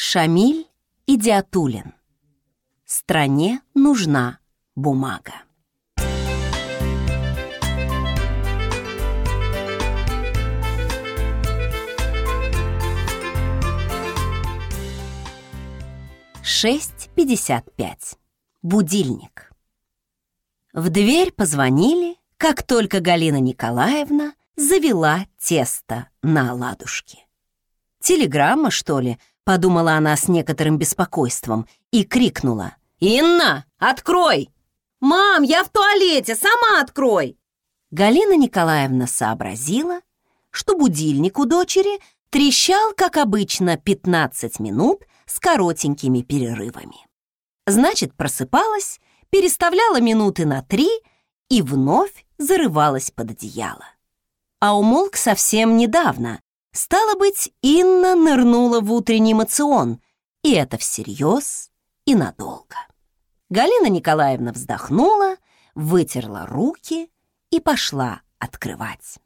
Шамиль Идиатулин. Стране нужна бумага. Шесть пятьдесят пять. Будильник. В дверь позвонили, как только Галина Николаевна завела тесто на оладушки. Телеграмма, что ли, подумала она с некоторым беспокойством и крикнула. «Инна, открой!» «Мам, я в туалете, сама открой!» Галина Николаевна сообразила, что будильник у дочери трещал, как обычно, 15 минут с коротенькими перерывами. Значит, просыпалась, переставляла минуты на три и вновь зарывалась под одеяло. А умолк совсем недавно, Стало быть, Инна нырнула в утренний мацион, и это всерьез и надолго. Галина Николаевна вздохнула, вытерла руки и пошла открывать.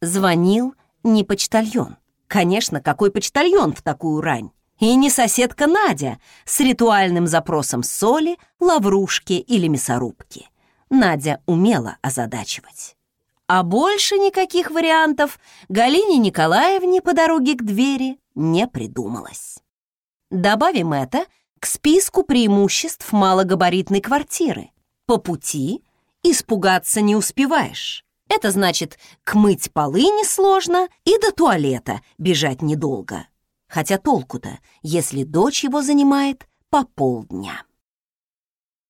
Звонил не почтальон. Конечно, какой почтальон в такую рань? И не соседка Надя с ритуальным запросом соли, лаврушки или мясорубки. Надя умела озадачивать. А больше никаких вариантов Галине Николаевне по дороге к двери не придумалось. Добавим это к списку преимуществ малогабаритной квартиры. По пути испугаться не успеваешь. Это значит, кмыть полы несложно и до туалета бежать недолго. Хотя толку-то, если дочь его занимает по полдня.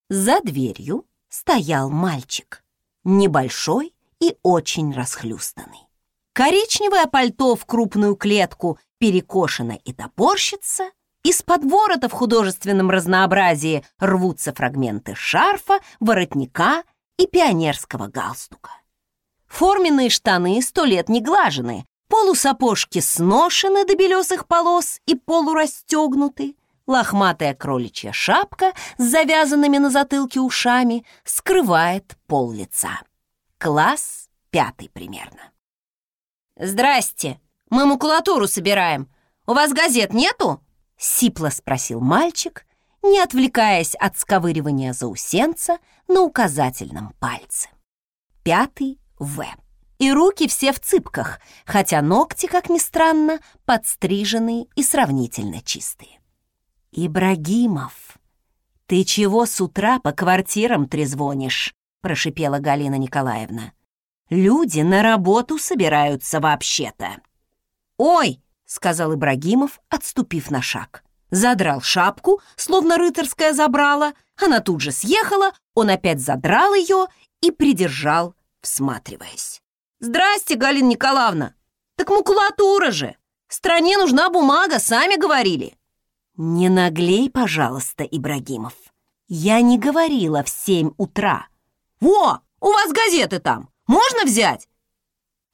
За дверью стоял мальчик. Небольшой, и очень расхлюстанный. Коричневое пальто в крупную клетку перекошено и топорщится, из-под ворота в художественном разнообразии рвутся фрагменты шарфа, воротника и пионерского галстука. Форменные штаны сто лет не глажены, полусапожки сношены до белесых полос и полурастегнуты, лохматая кроличья шапка с завязанными на затылке ушами скрывает пол лица. Класс пятый примерно. «Здрасте, мы макулатуру собираем. У вас газет нету?» — сипло спросил мальчик, не отвлекаясь от сковыривания заусенца на указательном пальце. Пятый В. И руки все в цыпках, хотя ногти, как ни странно, подстриженные и сравнительно чистые. «Ибрагимов, ты чего с утра по квартирам трезвонишь?» Прошипела Галина Николаевна. «Люди на работу собираются вообще-то». «Ой!» — сказал Ибрагимов, отступив на шаг. Задрал шапку, словно рыцарская забрала. Она тут же съехала, он опять задрал ее и придержал, всматриваясь. «Здрасте, Галина Николаевна! Так макулатура же! Стране нужна бумага, сами говорили!» «Не наглей, пожалуйста, Ибрагимов. Я не говорила в семь утра. «Во, у вас газеты там! Можно взять?»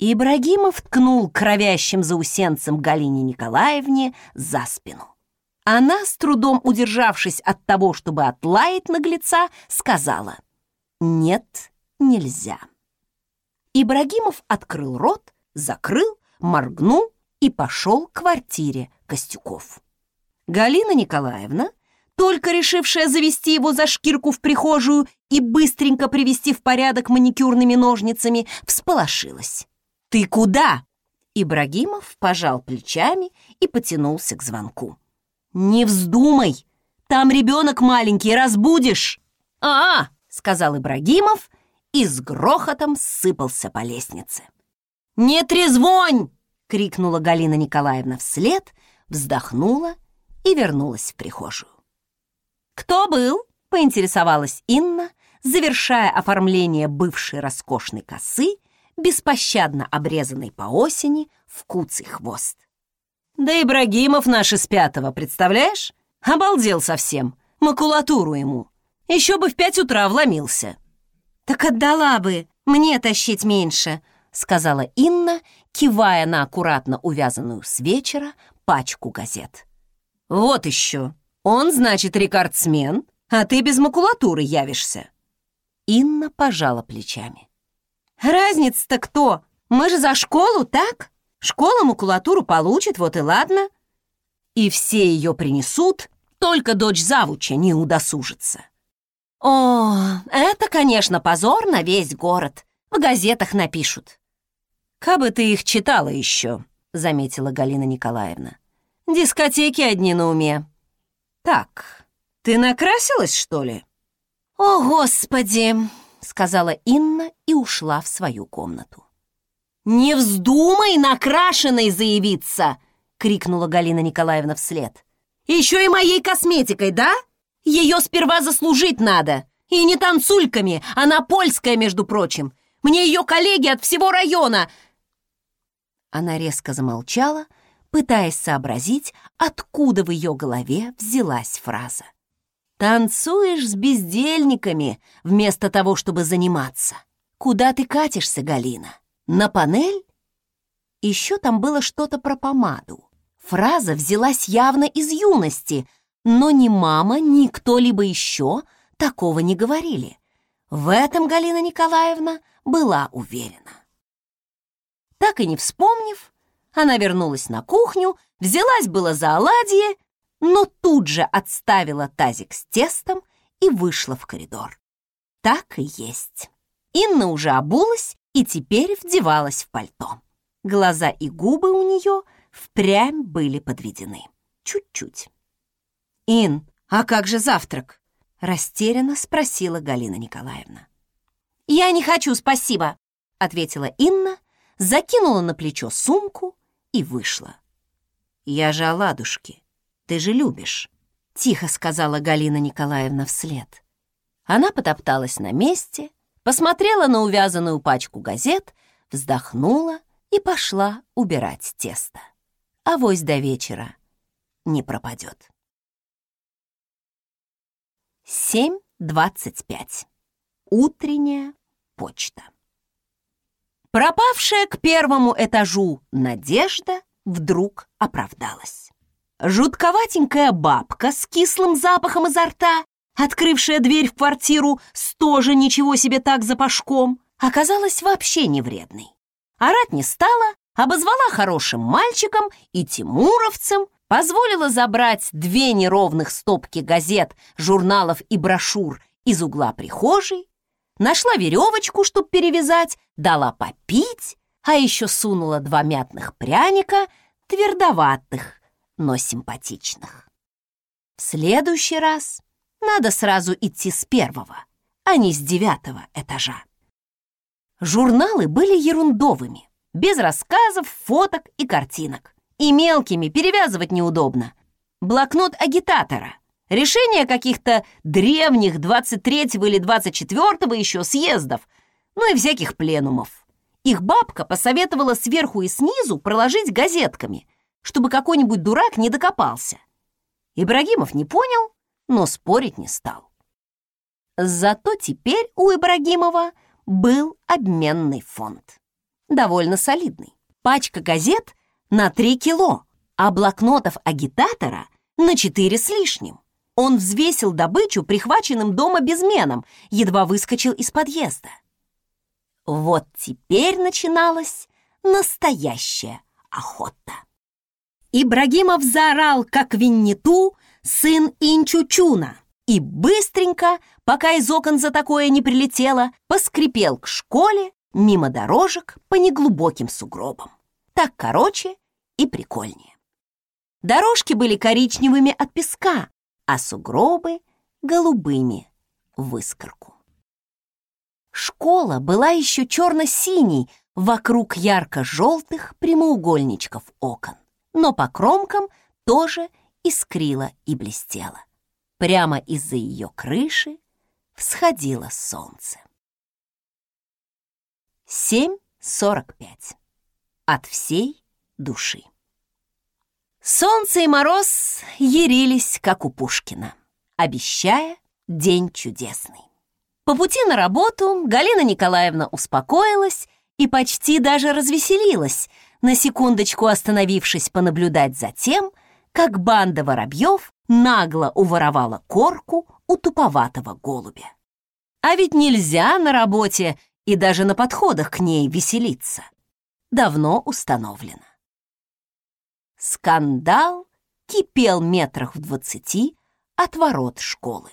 Ибрагимов ткнул кровящим заусенцем Галине Николаевне за спину. Она, с трудом удержавшись от того, чтобы отлаять наглеца, сказала «Нет, нельзя». Ибрагимов открыл рот, закрыл, моргнул и пошел к квартире Костюков. Галина Николаевна только решившая завести его за шкирку в прихожую и быстренько привести в порядок маникюрными ножницами, всполошилась. «Ты куда?» Ибрагимов пожал плечами и потянулся к звонку. «Не вздумай! Там ребенок маленький, разбудишь!» «А, сказал Ибрагимов и с грохотом сыпался по лестнице. «Не трезвонь!» — крикнула Галина Николаевна вслед, вздохнула и вернулась в прихожую. «Кто был?» — поинтересовалась Инна, завершая оформление бывшей роскошной косы, беспощадно обрезанной по осени в куцый хвост. «Да Ибрагимов наш из пятого, представляешь? Обалдел совсем, макулатуру ему. Еще бы в пять утра вломился». «Так отдала бы, мне тащить меньше», — сказала Инна, кивая на аккуратно увязанную с вечера пачку газет. «Вот еще!» Он, значит, рекордсмен, а ты без макулатуры явишься. Инна пожала плечами. Разница-то кто? Мы же за школу, так? Школа макулатуру получит, вот и ладно. и все ее принесут, только дочь завуча не удосужится. О, это, конечно, позор на весь город. В газетах напишут. «Кабы ты их читала еще», — заметила Галина Николаевна. «Дискотеки одни на уме». «Так, ты накрасилась, что ли?» «О, Господи!» — сказала Инна и ушла в свою комнату. «Не вздумай накрашенной заявиться!» — крикнула Галина Николаевна вслед. «Еще и моей косметикой, да? Ее сперва заслужить надо. И не танцульками, она польская, между прочим. Мне ее коллеги от всего района...» Она резко замолчала, пытаясь сообразить, откуда в ее голове взялась фраза. «Танцуешь с бездельниками вместо того, чтобы заниматься. Куда ты катишься, Галина? На панель?» Еще там было что-то про помаду. Фраза взялась явно из юности, но ни мама, ни кто-либо еще такого не говорили. В этом Галина Николаевна была уверена. Так и не вспомнив, она вернулась на кухню, взялась было за оладьи, но тут же отставила тазик с тестом и вышла в коридор. Так и есть. Инна уже обулась и теперь вдевалась в пальто. Глаза и губы у нее впрямь были подведены. Чуть-чуть. «Ин, а как же завтрак?» — растерянно спросила Галина Николаевна. «Я не хочу, спасибо», — ответила Инна, закинула на плечо сумку и вышла. «Я же оладушки. Ты же любишь», — тихо сказала Галина Николаевна вслед. Она потопталась на месте, посмотрела на увязанную пачку газет, вздохнула и пошла убирать тесто. Авось до вечера не пропадет. 7.25. Утренняя почта. Пропавшая к первому этажу Надежда вдруг оправдалась. Жутковатенькая бабка с кислым запахом изо рта, открывшая дверь в квартиру с тоже ничего себе так запашком, оказалась вообще не вредной. Орать не стала, обозвала хорошим мальчиком и тимуровцем, позволила забрать две неровных стопки газет, журналов и брошюр из угла прихожей, нашла веревочку, чтобы перевязать, дала попить, а еще сунула два мятных пряника, твердоватых, но симпатичных. В следующий раз надо сразу идти с первого, а не с девятого этажа. Журналы были ерундовыми, без рассказов, фоток и картинок. И мелкими перевязывать неудобно. Блокнот агитатора, решение каких-то древних 23-го или 24-го еще съездов, ну и всяких пленумов. Их бабка посоветовала сверху и снизу проложить газетками, чтобы какой-нибудь дурак не докопался. Ибрагимов не понял, но спорить не стал. Зато теперь у Ибрагимова был обменный фонд. Довольно солидный. Пачка газет на 3 кило, а блокнотов агитатора на 4 с лишним. Он взвесил добычу прихваченным дома безменом, едва выскочил из подъезда. Вот теперь начиналась настоящая охота. Ибрагимов заорал, как Винниту, сын Инчучуна, и быстренько, пока из окон за такое не прилетело, поскрипел к школе мимо дорожек по неглубоким сугробам. Так короче и прикольнее. Дорожки были коричневыми от песка, а сугробы — голубыми в искорку. Школа была еще черно-синей вокруг ярко-желтых прямоугольничков окон, но по кромкам тоже искрила и блестела. Прямо из-за ее крыши всходило солнце. 7.45. От всей души. Солнце и мороз ярились, как у Пушкина, обещая день чудесный. По пути на работу Галина Николаевна успокоилась и почти даже развеселилась, на секундочку остановившись понаблюдать за тем, как банда воробьев нагло уворовала корку у туповатого голубя. А ведь нельзя на работе и даже на подходах к ней веселиться. Давно установлено. Скандал кипел метрах в двадцати от ворот школы.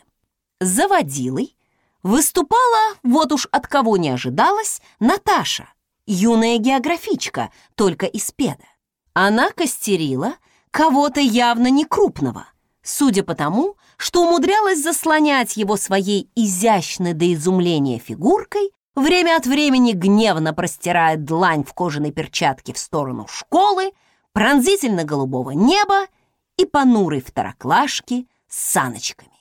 Заводилой выступала, вот уж от кого не ожидалось, Наташа, юная географичка, только из педа. Она костерила кого-то явно не крупного, судя по тому, что умудрялась заслонять его своей изящной до изумления фигуркой, время от времени гневно простирая длань в кожаной перчатке в сторону школы, пронзительно-голубого неба и понурой второклашки с саночками.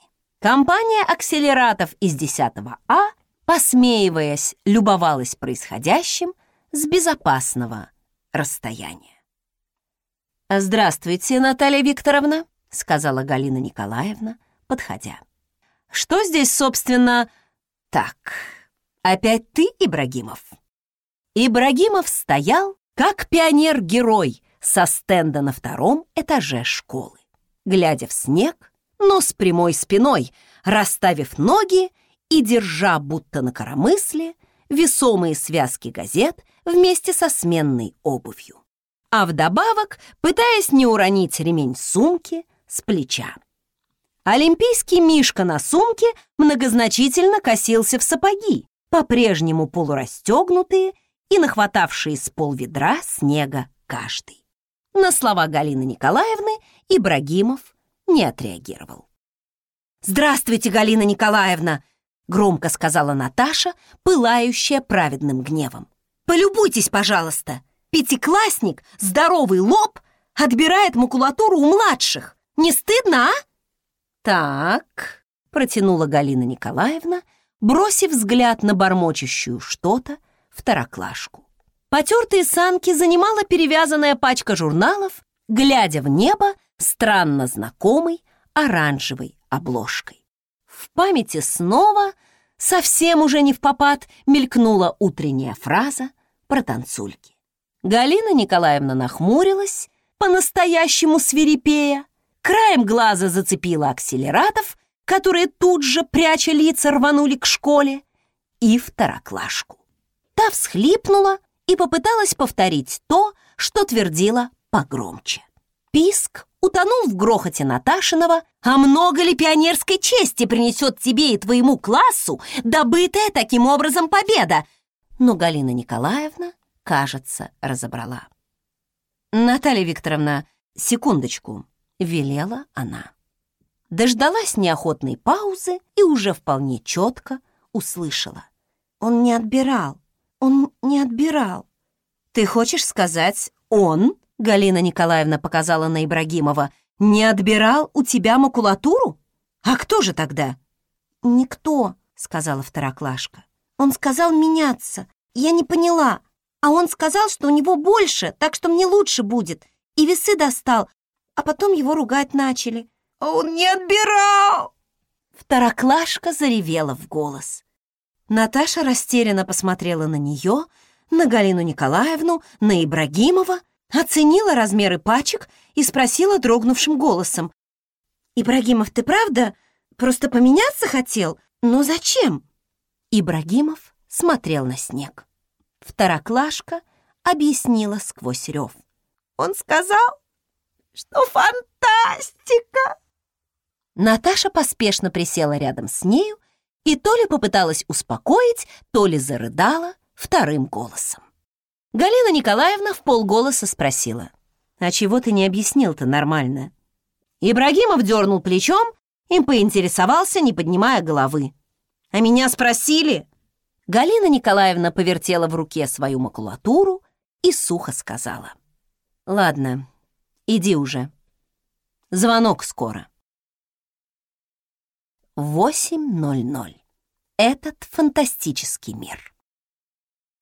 Компания акселератов из 10 А, посмеиваясь, любовалась происходящим с безопасного расстояния. «Здравствуйте, Наталья Викторовна», — сказала Галина Николаевна, подходя. «Что здесь, собственно...» «Так, опять ты, Ибрагимов?» Ибрагимов стоял, как пионер-герой со стенда на втором этаже школы, глядя в снег, но с прямой спиной, расставив ноги и держа, будто на коромысле, весомые связки газет вместе со сменной обувью. А вдобавок, пытаясь не уронить ремень сумки с плеча. Олимпийский мишка на сумке многозначительно косился в сапоги, по-прежнему полурастегнутые и нахватавшие с полведра снега каждый. На слова Галины Николаевны Ибрагимов не отреагировал. «Здравствуйте, Галина Николаевна!» — громко сказала Наташа, пылающая праведным гневом. «Полюбуйтесь, пожалуйста! Пятиклассник, здоровый лоб, отбирает макулатуру у младших! Не стыдно, а?» «Так», — протянула Галина Николаевна, бросив взгляд на бормочущую что-то второклашку. Потертые санки занимала перевязанная пачка журналов, глядя в небо странно знакомой оранжевой обложкой. В памяти снова, совсем уже не в попад, мелькнула утренняя фраза про танцульки. Галина Николаевна нахмурилась, по-настоящему свирепея, краем глаза зацепила акселератов, которые тут же, пряча лица, рванули к школе, и второклашку. Та всхлипнула и попыталась повторить то, что твердила погромче. Писк утонул в грохоте Наташиного, а много ли пионерской чести принесет тебе и твоему классу добытая таким образом победа? Но Галина Николаевна, кажется, разобрала. Наталья Викторовна, секундочку, велела она. Дождалась неохотной паузы и уже вполне четко услышала. Он не отбирал, он не отбирал. Ты хочешь сказать «он»? Галина Николаевна показала на Ибрагимова. «Не отбирал у тебя макулатуру? А кто же тогда?» «Никто», — сказала второклашка. «Он сказал меняться. Я не поняла. А он сказал, что у него больше, так что мне лучше будет. И весы достал. А потом его ругать начали. «Он не отбирал!» Второклашка заревела в голос. Наташа растерянно посмотрела на нее, на Галину Николаевну, на Ибрагимова, оценила размеры пачек и спросила дрогнувшим голосом. «Ибрагимов, ты правда просто поменяться хотел? Но зачем?» Ибрагимов смотрел на снег. Второклашка объяснила сквозь рев. «Он сказал, что фантастика!» Наташа поспешно присела рядом с нею и то ли попыталась успокоить, то ли зарыдала вторым голосом. Галина Николаевна в полголоса спросила, «А чего ты не объяснил-то нормально?» Ибрагимов дернул плечом и поинтересовался, не поднимая головы. «А меня спросили?» Галина Николаевна повертела в руке свою макулатуру и сухо сказала. «Ладно, иди уже. Звонок скоро». 8.00. Этот фантастический мир.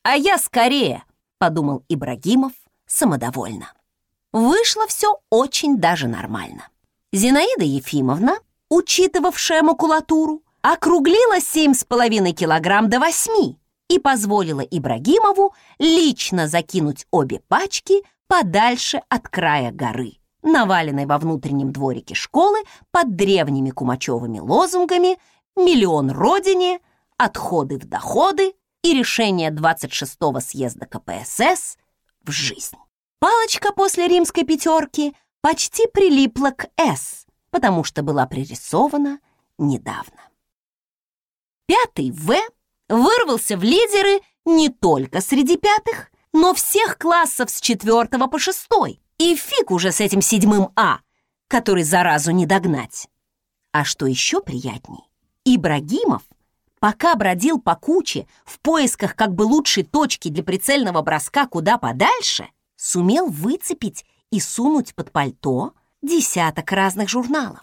«А я скорее!» подумал Ибрагимов самодовольно. Вышло все очень даже нормально. Зинаида Ефимовна, учитывавшая макулатуру, округлила 7,5 килограмм до 8 и позволила Ибрагимову лично закинуть обе пачки подальше от края горы, наваленной во внутреннем дворике школы под древними кумачевыми лозунгами «Миллион Родине», «Отходы в доходы», и решение 26-го съезда КПСС в жизнь. Палочка после римской пятерки почти прилипла к «С», потому что была пририсована недавно. Пятый «В» вырвался в лидеры не только среди пятых, но всех классов с четвертого по шестой. И фиг уже с этим седьмым «А», который заразу не догнать. А что еще приятней, Ибрагимов, пока бродил по куче в поисках как бы лучшей точки для прицельного броска куда подальше, сумел выцепить и сунуть под пальто десяток разных журналов.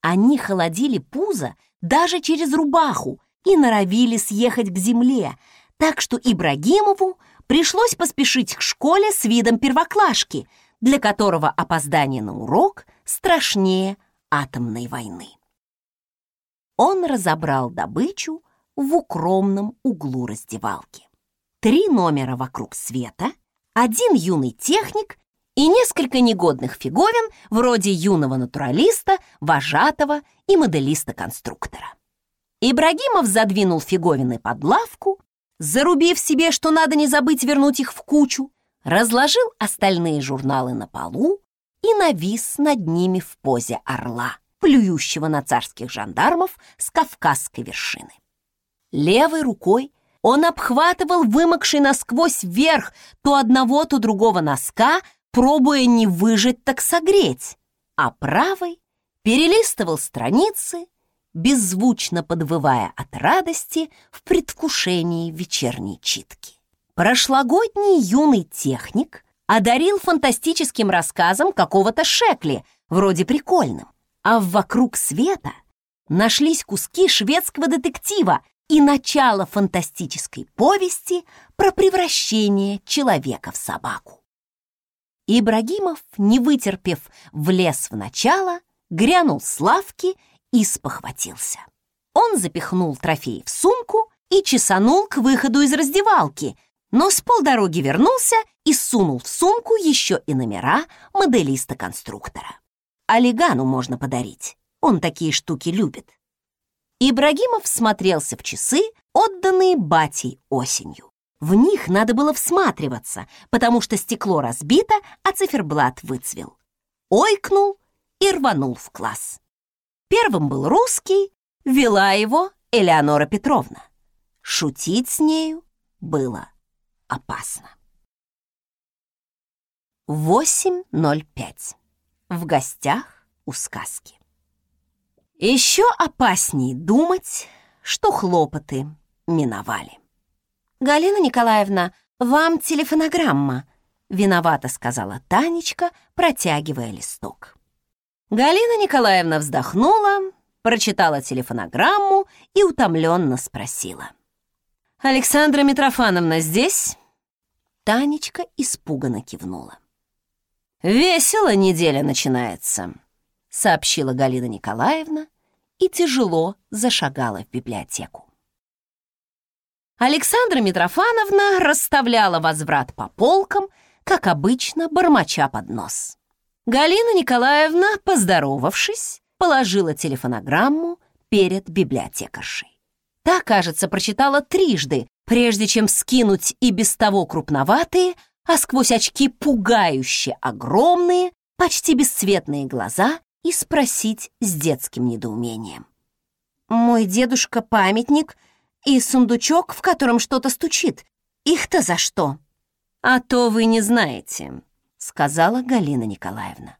Они холодили пузо даже через рубаху и норовили съехать к земле, так что Ибрагимову пришлось поспешить к школе с видом первоклашки, для которого опоздание на урок страшнее атомной войны. Он разобрал добычу в укромном углу раздевалки. Три номера вокруг света, один юный техник и несколько негодных фиговин вроде юного натуралиста, вожатого и моделиста-конструктора. Ибрагимов задвинул фиговины под лавку, зарубив себе, что надо не забыть вернуть их в кучу, разложил остальные журналы на полу и навис над ними в позе орла, плюющего на царских жандармов с кавказской вершины. Левой рукой он обхватывал вымокший насквозь вверх то одного, то другого носка, пробуя не выжать, так согреть, а правой перелистывал страницы, беззвучно подвывая от радости в предвкушении вечерней читки. Прошлогодний юный техник одарил фантастическим рассказом какого-то Шекли, вроде прикольным, а в «Вокруг света» нашлись куски шведского детектива и начало фантастической повести про превращение человека в собаку. Ибрагимов, не вытерпев, влез в начало, грянул с лавки и спохватился. Он запихнул трофей в сумку и чесанул к выходу из раздевалки, но с полдороги вернулся и сунул в сумку еще и номера моделиста-конструктора. Олегану можно подарить, он такие штуки любит. Ибрагимов смотрелся в часы, отданные батей осенью. В них надо было всматриваться, потому что стекло разбито, а циферблат выцвел. Ойкнул и рванул в класс. Первым был русский, вела его Элеонора Петровна. Шутить с нею было опасно. 8.05. В гостях у сказки. Еще опаснее думать, что хлопоты миновали. «Галина Николаевна, вам телефонограмма», — виновато сказала Танечка, протягивая листок. Галина Николаевна вздохнула, прочитала телефонограмму и утомленно спросила. «Александра Митрофановна здесь?» Танечка испуганно кивнула. «Весело неделя начинается», — сообщила Галина Николаевна и тяжело зашагала в библиотеку. Александра Митрофановна расставляла возврат по полкам, как обычно, бормоча под нос. Галина Николаевна, поздоровавшись, положила телефонограмму перед библиотекаршей. Та, кажется, прочитала трижды, прежде чем скинуть и без того крупноватые, а сквозь очки пугающе огромные, почти бесцветные глаза и спросить с детским недоумением. «Мой дедушка-памятник и сундучок, в котором что-то стучит. Их-то за что?» «А то вы не знаете», — сказала Галина Николаевна.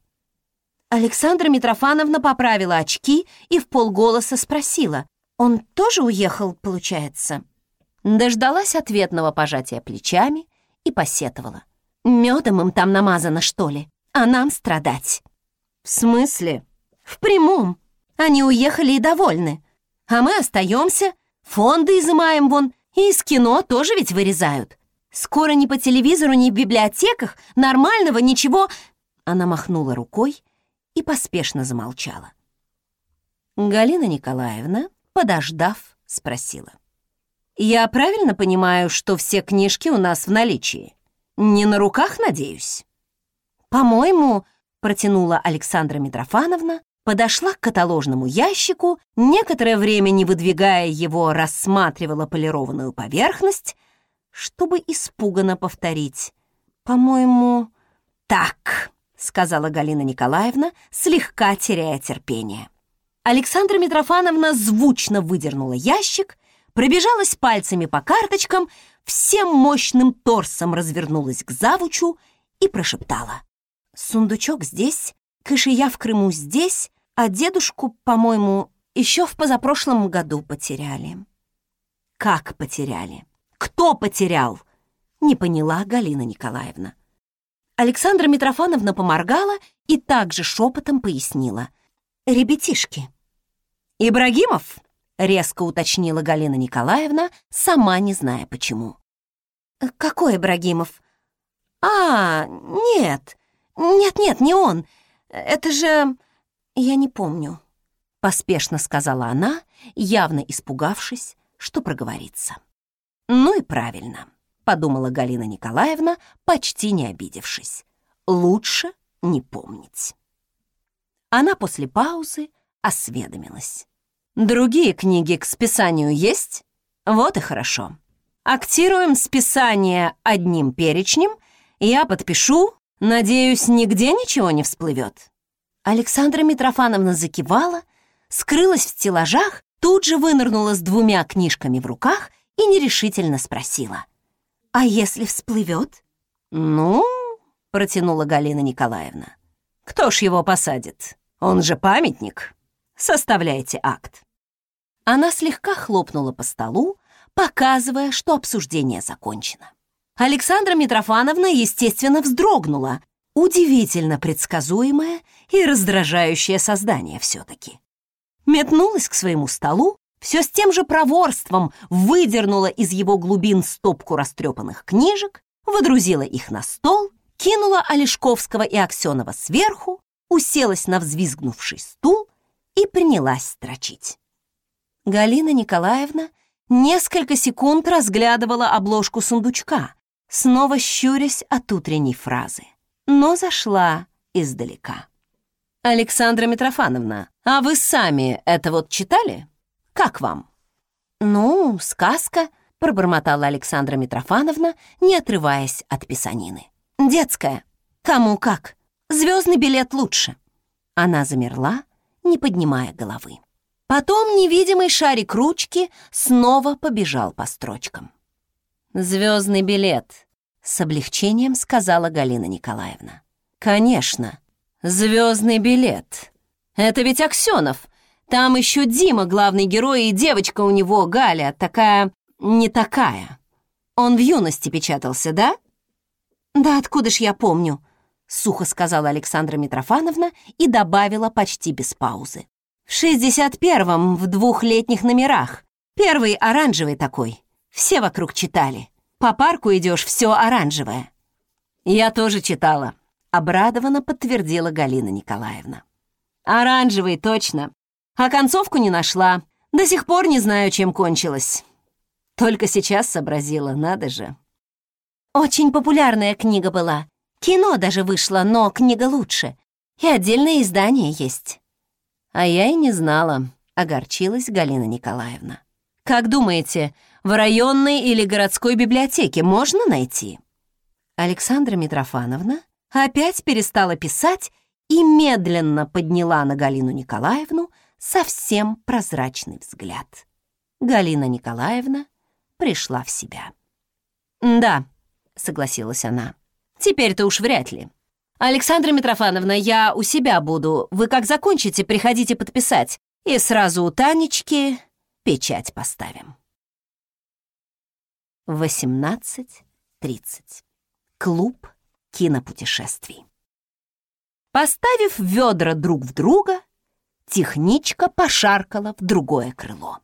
Александра Митрофановна поправила очки и в полголоса спросила, «Он тоже уехал, получается?» Дождалась ответного пожатия плечами и посетовала. «Медом им там намазано, что ли? А нам страдать». «В смысле?» «В прямом. Они уехали и довольны. А мы остаемся, фонды изымаем вон, и из кино тоже ведь вырезают. Скоро ни по телевизору, ни в библиотеках нормального ничего...» Она махнула рукой и поспешно замолчала. Галина Николаевна, подождав, спросила. «Я правильно понимаю, что все книжки у нас в наличии? Не на руках, надеюсь?» «По-моему», — протянула Александра Митрофановна, подошла к каталожному ящику, некоторое время, не выдвигая его, рассматривала полированную поверхность, чтобы испуганно повторить. «По-моему...» «Так», — сказала Галина Николаевна, слегка теряя терпение. Александра Митрофановна звучно выдернула ящик, пробежалась пальцами по карточкам, всем мощным торсом развернулась к завучу и прошептала. «Сундучок здесь, кошея в Крыму здесь, а дедушку, по-моему, еще в позапрошлом году потеряли». «Как потеряли? Кто потерял?» — не поняла Галина Николаевна. Александра Митрофановна поморгала и также шепотом пояснила. «Ребятишки». «Ибрагимов?» — резко уточнила Галина Николаевна, сама не зная почему. «Какой Ибрагимов?» «А, нет, нет-нет, не он. Это же... я не помню», — поспешно сказала она, явно испугавшись, что проговорится. «Ну и правильно», — подумала Галина Николаевна, почти не обидевшись. «Лучше не помнить». Она после паузы осведомилась. «Другие книги к списанию есть? Вот и хорошо. Актируем списание одним перечнем, я подпишу, надеюсь, нигде ничего не всплывет». Александра Митрофановна закивала, скрылась в стеллажах тут же вынырнула с двумя книжками в руках и нерешительно спросила. «А если всплывет?» «Ну...» — протянула Галина Николаевна. «Кто ж его посадит? Он же памятник. Составляйте акт». Она слегка хлопнула по столу, показывая, что обсуждение закончено. Александра Митрофановна, естественно, вздрогнула. Удивительно предсказуемое и раздражающее создание все-таки метнулась к своему столу, все с тем же проворством выдернула из его глубин стопку растрепанных книжек, выдрузила их на стол, кинула Олешковского и Аксенова сверху, уселась на взвизгнувший стул и принялась строчить. Галина Николаевна несколько секунд разглядывала обложку сундучка, снова щурясь от утренней фразы, но зашла издалека. «Александра Митрофановна, а вы сами это вот читали? Как вам?» «Ну, сказка», — пробормотала Александра Митрофановна, не отрываясь от писанины. «Детская. Кому как. Звездный билет лучше». Она замерла, не поднимая головы. Потом невидимый шарик ручки снова побежал по строчкам. «Звездный билет», — с облегчением сказала Галина Николаевна. «Конечно, Звездный билет. Это ведь Аксенов. Там еще Дима, главный герой, и девочка у него, Галя, такая... не такая. Он в юности печатался, да? Да откуда ж я помню? Сухо сказала Александра Митрофановна и добавила почти без паузы. В шестьдесят первом, в двухлетних номерах. Первый оранжевый такой. Все вокруг читали. По парку идешь, все оранжевое. Я тоже читала, Обрадованно подтвердила Галина Николаевна. «Оранжевый, точно. А концовку не нашла. До сих пор не знаю, чем кончилась. Только сейчас сообразила, надо же». «Очень популярная книга была. Кино даже вышло, но книга лучше. И отдельное издание есть». «А я и не знала», — огорчилась Галина Николаевна. «Как думаете, в районной или городской библиотеке можно найти?» Александра Митрофановна опять перестала писать и медленно подняла на Галину Николаевну совсем прозрачный взгляд. Галина Николаевна пришла в себя. «Да», — согласилась она, — «теперь-то уж вряд ли. Александра Митрофановна, я у себя буду. Вы как закончите, приходите подписать. И сразу у Танечки печать поставим». 18.30. Клуб кинопутешествий. Поставив ведра друг в друга, техничка пошаркала в другое крыло.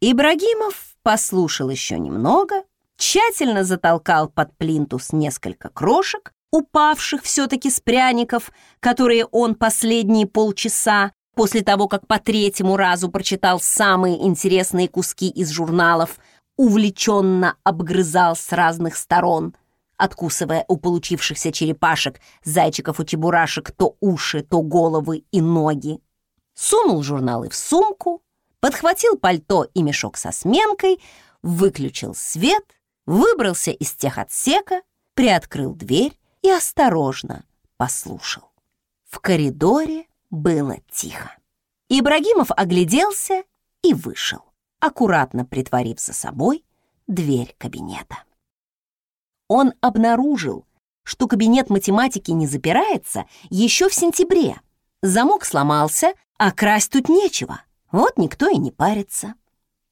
Ибрагимов послушал еще немного, тщательно затолкал под плинтус несколько крошек, упавших все-таки с пряников, которые он последние полчаса после того, как по третьему разу прочитал самые интересные куски из журналов, увлеченно обгрызал с разных сторон, откусывая у получившихся черепашек, зайчиков и чебурашек то уши, то головы и ноги. Сунул журналы в сумку, подхватил пальто и мешок со сменкой, выключил свет, выбрался из тех отсека, приоткрыл дверь и осторожно, послушал. В коридоре было тихо. Ибрагимов огляделся и вышел, аккуратно притворив за собой дверь кабинета. Он обнаружил, что кабинет математики не запирается еще в сентябре. Замок сломался, а красть тут нечего. Вот никто и не парится.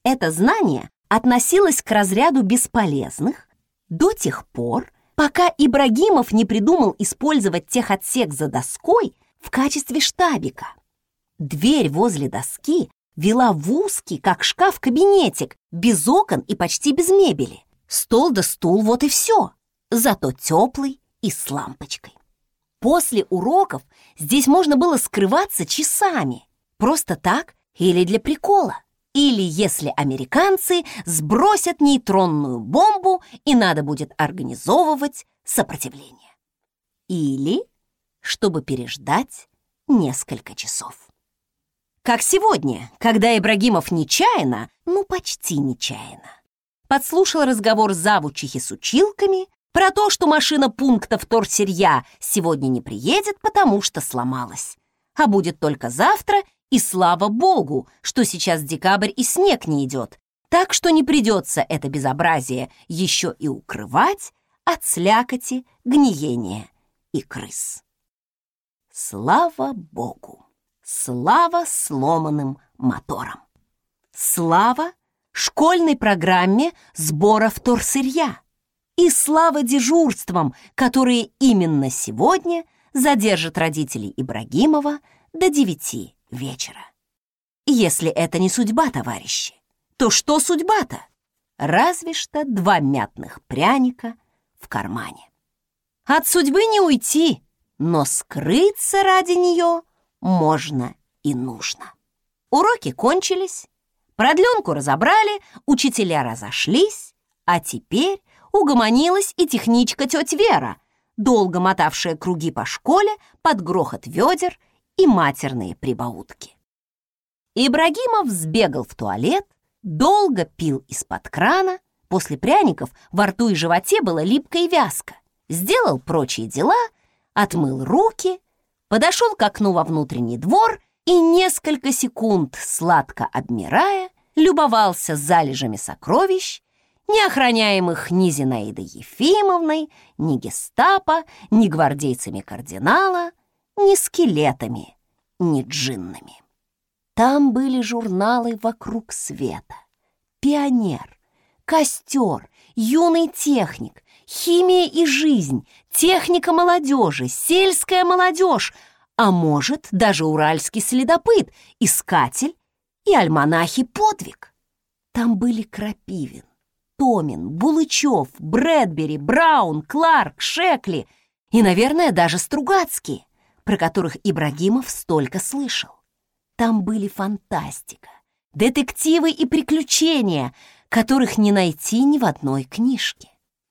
Это знание относилось к разряду бесполезных до тех пор, пока Ибрагимов не придумал использовать техотсек за доской в качестве штабика. Дверь возле доски вела в узкий, как шкаф, кабинетик, без окон и почти без мебели. Стол да стул, вот и все. Зато теплый и с лампочкой. После уроков здесь можно было скрываться часами. Просто так или для прикола. Или если американцы сбросят нейтронную бомбу и надо будет организовывать сопротивление. Или чтобы переждать несколько часов. Как сегодня, когда Ибрагимов нечаянно, ну почти нечаянно, подслушал разговор завучихи с училками про то, что машина пункта вторсырья сегодня не приедет, потому что сломалась, а будет только завтра и слава богу, что сейчас декабрь и снег не идет, так что не придется это безобразие еще и укрывать от слякоти, гниения и крыс. Слава богу! Слава сломанным моторам! Слава школьной программе сбора вторсырья! И слава дежурствам, которые именно сегодня задержат родителей Ибрагимова до девяти вечера. Если это не судьба, товарищи, то что судьба-то? Разве что два мятных пряника в кармане. От судьбы не уйти, но скрыться ради нее можно и нужно. Уроки кончились, продленку разобрали, учителя разошлись, а теперь угомонилась и техничка тетя Вера, долго мотавшая круги по школе под грохот ведер и матерные прибаутки. Ибрагимов сбегал в туалет, долго пил из-под крана, после пряников во рту и животе было липко и вязко, сделал прочие дела, отмыл руки, подошел к окну во внутренний двор и несколько секунд, сладко обмирая, любовался залежами сокровищ, не охраняемых ни Зинаидой Ефимовной, ни гестапо, ни гвардейцами кардинала, ни скелетами, ни джиннами. Там были журналы «Вокруг света», «Пионер», «Костер», «Юный техник», «Химия и жизнь», «Техника молодежи», «Сельская молодежь», а может, даже «Уральский следопыт», «Искатель» и «Альманахи подвиг». Там были Крапивин, Томин, Булычев, Брэдбери, Браун, Кларк, Шекли и, наверное, даже Стругацкие про которых Ибрагимов столько слышал. Там были фантастика, детективы и приключения, которых не найти ни в одной книжке.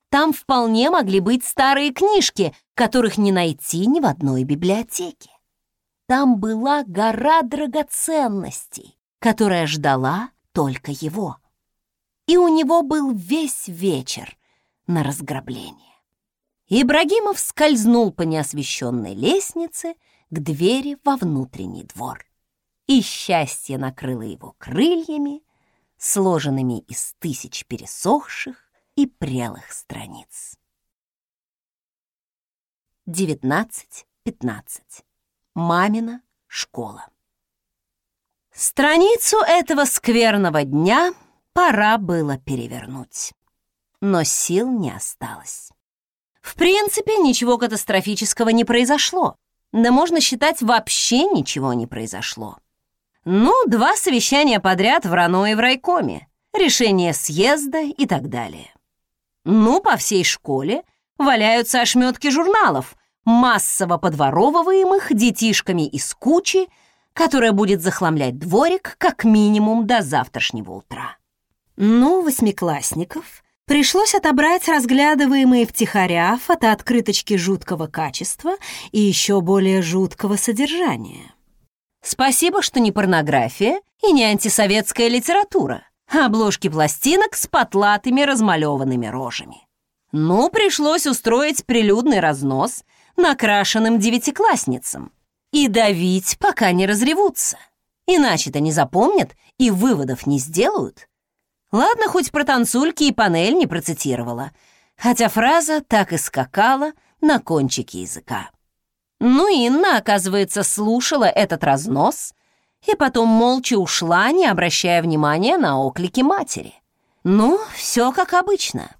Там вполне могли быть старые книжки, которых не найти ни в одной библиотеке. Там была гора драгоценностей, которая ждала только его. И у него был весь вечер на разграбление. Ибрагимов скользнул по неосвещенной лестнице к двери во внутренний двор. И счастье накрыло его крыльями, сложенными из тысяч пересохших и прелых страниц. 19-15. Мамина школа. Страницу этого скверного дня пора было перевернуть. Но сил не осталось. В принципе, ничего катастрофического не произошло. Да можно считать, вообще ничего не произошло. Ну, два совещания подряд в РАНО и в райкоме, решение съезда и так далее. Ну, по всей школе валяются ошметки журналов, массово подворовываемых детишками из кучи, которая будет захламлять дворик как минимум до завтрашнего утра. Ну, восьмиклассников Пришлось отобрать разглядываемые втихаря фотооткрыточки жуткого качества и еще более жуткого содержания. Спасибо, что не порнография и не антисоветская литература, а обложки пластинок с потлатыми размалеванными рожами. Ну, пришлось устроить прилюдный разнос накрашенным девятиклассницам и давить, пока не разревутся. Иначе-то не запомнят и выводов не сделают. Ладно, хоть про танцульки и панель не процитировала, хотя фраза так и скакала на кончике языка. Ну, Инна, оказывается, слушала этот разнос и потом молча ушла, не обращая внимания на оклики матери. Ну, все как обычно.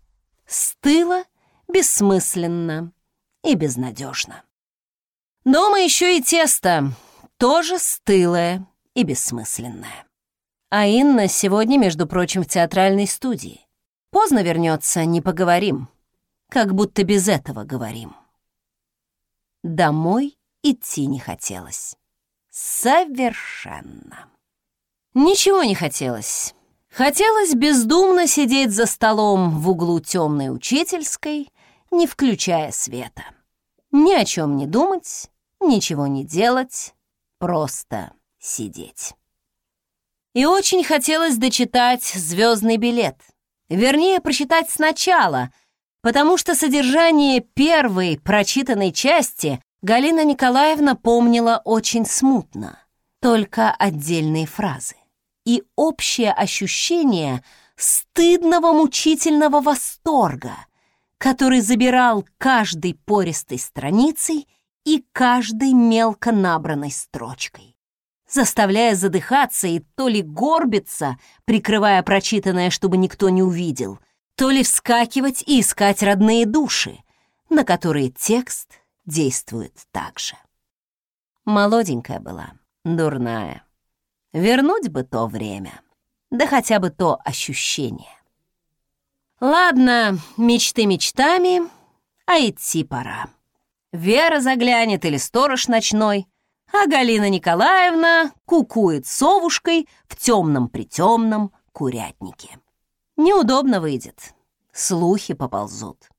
Стыло, бессмысленно и безнадежно. Дома еще и тесто, тоже стылое и бессмысленное. А Инна сегодня, между прочим, в театральной студии. Поздно вернется, не поговорим. Как будто без этого говорим. Домой идти не хотелось. Совершенно. Ничего не хотелось. Хотелось бездумно сидеть за столом в углу темной учительской, не включая света. Ни о чем не думать, ничего не делать, просто сидеть. И очень хотелось дочитать «Звездный билет». Вернее, прочитать сначала, потому что содержание первой прочитанной части Галина Николаевна помнила очень смутно, только отдельные фразы. И общее ощущение стыдного мучительного восторга, который забирал каждой пористой страницей и каждой мелко набранной строчкой заставляя задыхаться и то ли горбиться, прикрывая прочитанное, чтобы никто не увидел, то ли вскакивать и искать родные души, на которые текст действует так же. Молоденькая была, дурная. Вернуть бы то время, да хотя бы то ощущение. Ладно, мечты мечтами, а идти пора. Вера заглянет или сторож ночной — а Галина Николаевна кукует совушкой в темном-притемном курятнике. Неудобно выйдет, слухи поползут.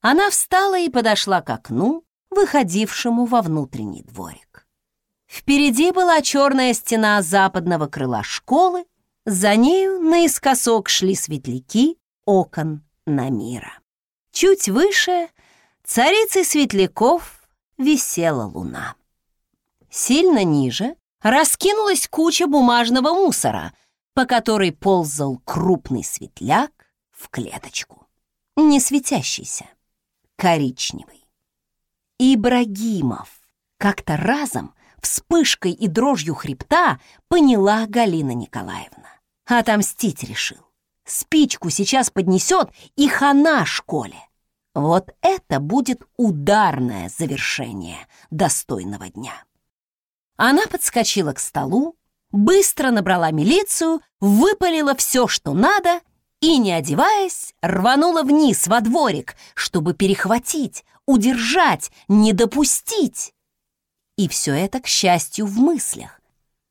Она встала и подошла к окну, выходившему во внутренний дворик. Впереди была черная стена западного крыла школы, за нею наискосок шли светляки окон на мира. Чуть выше царицей светляков висела луна. Сильно ниже раскинулась куча бумажного мусора, по которой ползал крупный светляк в клеточку. Не светящийся, коричневый. Ибрагимов как-то разом вспышкой и дрожью хребта поняла Галина Николаевна. Отомстить решил. Спичку сейчас поднесет и хана школе. Вот это будет ударное завершение достойного дня. Она подскочила к столу, быстро набрала милицию, выпалила все, что надо, и, не одеваясь, рванула вниз во дворик, чтобы перехватить, удержать, не допустить. И все это, к счастью, в мыслях,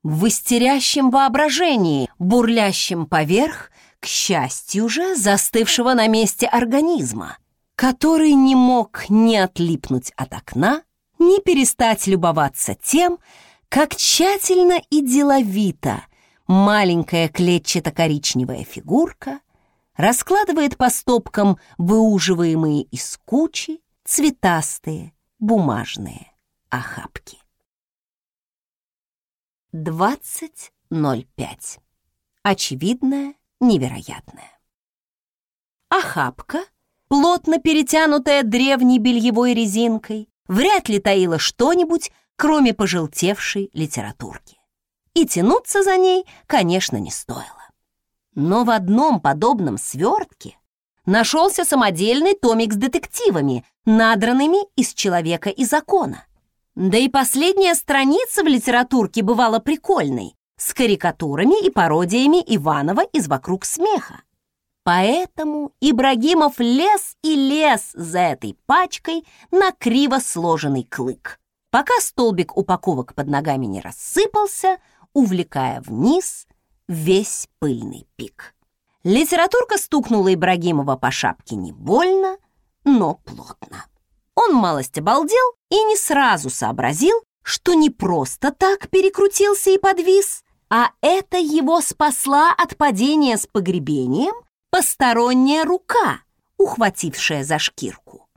в истерящем воображении, бурлящем поверх, к счастью же, застывшего на месте организма, который не мог ни отлипнуть от окна, ни перестать любоваться тем, как тщательно и деловито маленькая клетчато-коричневая фигурка раскладывает по стопкам выуживаемые из кучи цветастые бумажные охапки. 20.05. Очевидное, невероятное. Охапка, плотно перетянутая древней бельевой резинкой, вряд ли таила что-нибудь, кроме пожелтевшей литературки. И тянуться за ней, конечно, не стоило. Но в одном подобном свертке нашелся самодельный томик с детективами, надранными из «Человека и закона». Да и последняя страница в литературке бывала прикольной, с карикатурами и пародиями Иванова из «Вокруг смеха». Поэтому Ибрагимов лез и лез за этой пачкой на криво сложенный клык пока столбик упаковок под ногами не рассыпался, увлекая вниз весь пыльный пик. Литературка стукнула Ибрагимова по шапке не больно, но плотно. Он малость обалдел и не сразу сообразил, что не просто так перекрутился и подвис, а это его спасла от падения с погребением посторонняя рука, ухватившая за шкирку.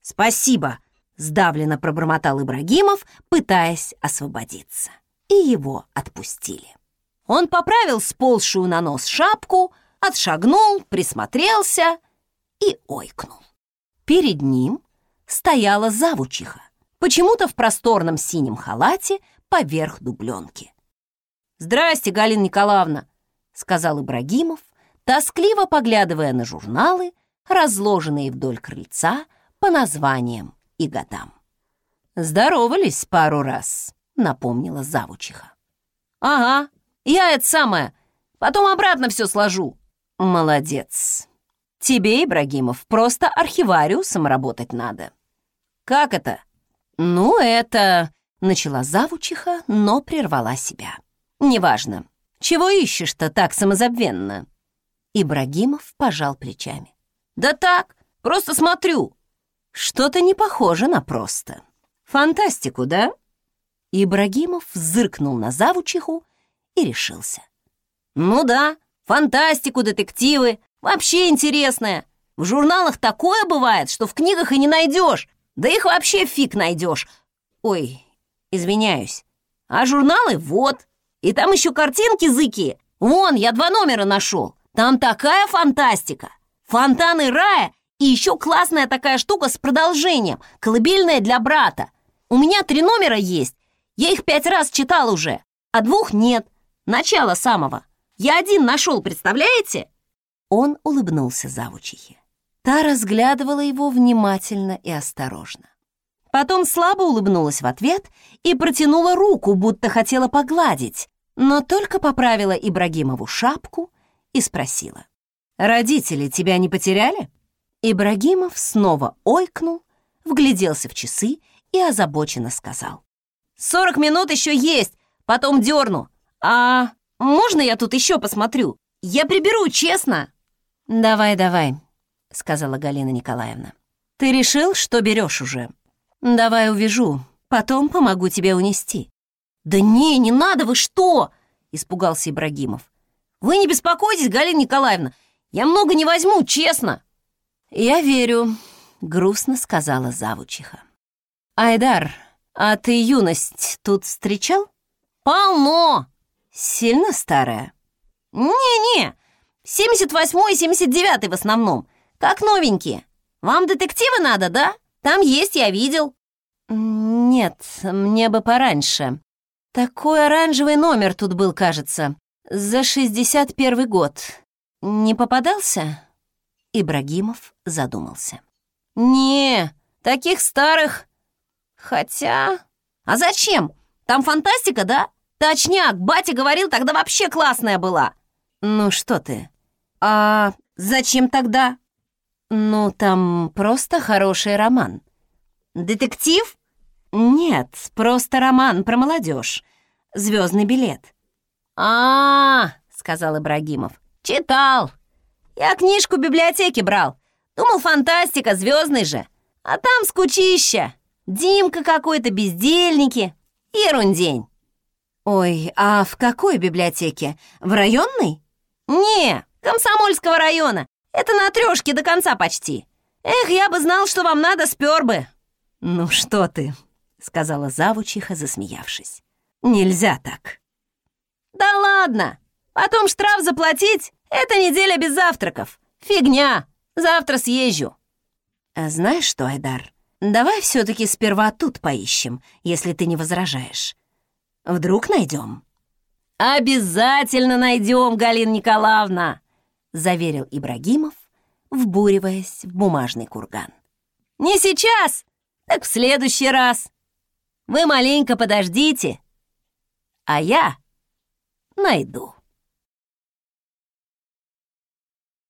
«Спасибо!» Сдавленно пробормотал Ибрагимов, пытаясь освободиться. И его отпустили. Он поправил сползшую на нос шапку, отшагнул, присмотрелся и ойкнул. Перед ним стояла завучиха, почему-то в просторном синем халате поверх дубленки. «Здрасте, Галина Николаевна», — сказал Ибрагимов, тоскливо поглядывая на журналы, разложенные вдоль крыльца по названиям и годам. «Здоровались пару раз», — напомнила завучиха. «Ага, я это самое. Потом обратно все сложу». «Молодец. Тебе, Ибрагимов, просто архивариусом работать надо». «Как это?» «Ну, это...» — начала завучиха, но прервала себя. «Неважно. Чего ищешь-то так самозабвенно?» Ибрагимов пожал плечами. «Да так, просто смотрю». «Что-то не похоже на просто. Фантастику, да?» Ибрагимов зыркнул на завучиху и решился. «Ну да, фантастику, детективы, вообще интересное. В журналах такое бывает, что в книгах и не найдешь. Да их вообще фиг найдешь. Ой, извиняюсь. А журналы вот. И там еще картинки зыки. Вон, я два номера нашел. Там такая фантастика. Фонтаны рая и еще классная такая штука с продолжением. Колыбельная для брата. У меня три номера есть. Я их пять раз читал уже, а двух нет. Начало самого. Я один нашел, представляете?» Он улыбнулся завучихе. Та разглядывала его внимательно и осторожно. Потом слабо улыбнулась в ответ и протянула руку, будто хотела погладить, но только поправила Ибрагимову шапку и спросила. «Родители тебя не потеряли?» Ибрагимов снова ойкнул, вгляделся в часы и озабоченно сказал. «Сорок минут еще есть, потом дерну. «А можно я тут еще посмотрю? Я приберу, честно!» «Давай, давай», — сказала Галина Николаевна. «Ты решил, что берешь уже? Давай увяжу, потом помогу тебе унести». «Да не, не надо, вы что?» — испугался Ибрагимов. «Вы не беспокойтесь, Галина Николаевна, я много не возьму, честно». «Я верю», — грустно сказала завучиха. «Айдар, а ты юность тут встречал?» «Полно!» Сильно старая? Не-не, 78 и 79 в основном, как новенькие. Вам детективы надо, да? Там есть, я видел. Нет, мне бы пораньше. Такой оранжевый номер тут был, кажется. За 61 год. Не попадался? Ибрагимов задумался. Не, таких старых. Хотя... А зачем? Там фантастика, да? «Точняк, батя говорил, тогда вообще классная была!» «Ну что ты? А зачем тогда?» «Ну, там просто хороший роман». «Детектив?» «Нет, просто роман про молодежь. Звездный билет». А, -а, -а сказал Ибрагимов. «Читал. Я книжку в библиотеке брал. Думал, фантастика, звездный же. А там скучища. Димка какой-то, бездельники. Ерундень». «Ой, а в какой библиотеке? В районной?» «Не, Комсомольского района. Это на трешке до конца почти. Эх, я бы знал, что вам надо, спер бы». «Ну что ты», — сказала завучиха, засмеявшись. «Нельзя так». «Да ладно! Потом штраф заплатить — это неделя без завтраков. Фигня! Завтра съезжу». А «Знаешь что, Айдар, давай все таки сперва тут поищем, если ты не возражаешь. Вдруг найдем?» «Обязательно найдем, Галина Николаевна!» — заверил Ибрагимов, вбуриваясь в бумажный курган. «Не сейчас, так в следующий раз. Вы маленько подождите, а я найду».